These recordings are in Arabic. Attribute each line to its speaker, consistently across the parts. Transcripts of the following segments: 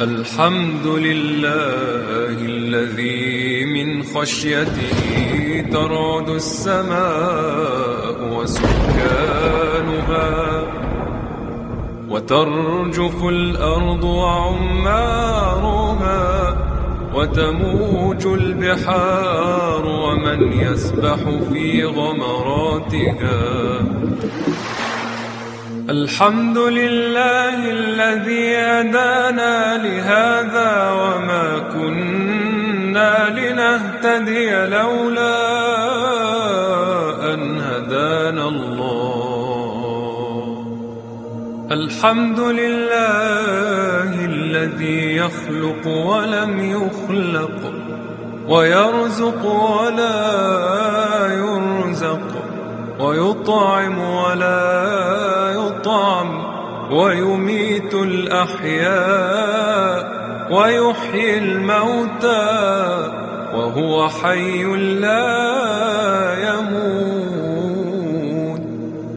Speaker 1: الحمد لله الذي من خشيته ترعد السماء وسكانها وترجف الأرض وعمارها وتموج البحار ومن يسبح في غمراتها الحمد لله الذي هدانا لهذا وما كنا لنهتدي لولا أن هدانا الله. الحمد لله الذي يخلق ولم يخلق ويرزق ولا يرزق ويطعم ولا يطعم ويميت الأحياء ويحيي الموتى وهو حي لا يموت.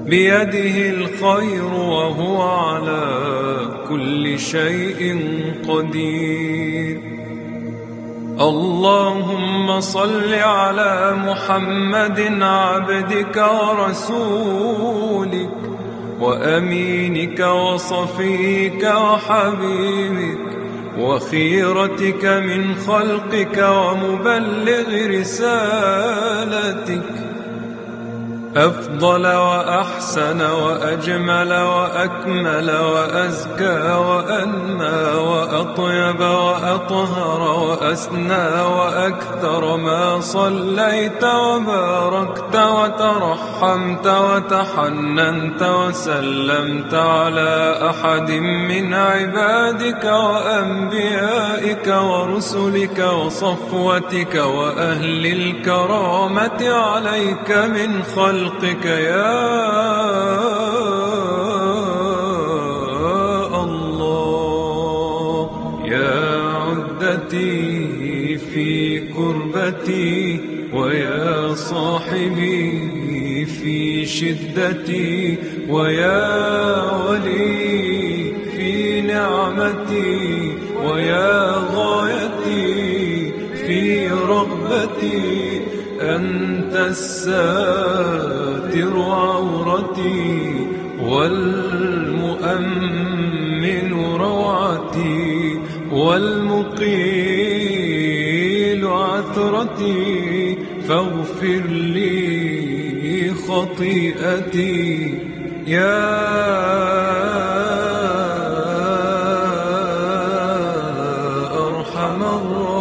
Speaker 1: بيده الخير وهو على كل شيء قدير. اللهم صل على محمد عبدك ورسولك وأمينك وصفيك وحبيبك وخيرتك من خلقك ومبلغ رسالتك أفضل وأحسن وأجمل وأكمل وأزكى وأنمى وأطيب وأطهر وأسنى وأكثر ما صليت وباركت وترحمت وتحننت وسلمت على أحد من عبادك وأنبيائك ورسلك وصفوتك وأهل الكرامة عليك من خلقك خلقك يا الله. يا عدتي في كربتي ويا صاحبي في شدتي ويا ولي في نعمتي ويا رغبتي أنت الساتر عورتي والمؤمن روعتي والمقيل عثرتي فاغفر لي خطيئتي. يا أرحم الراحمين.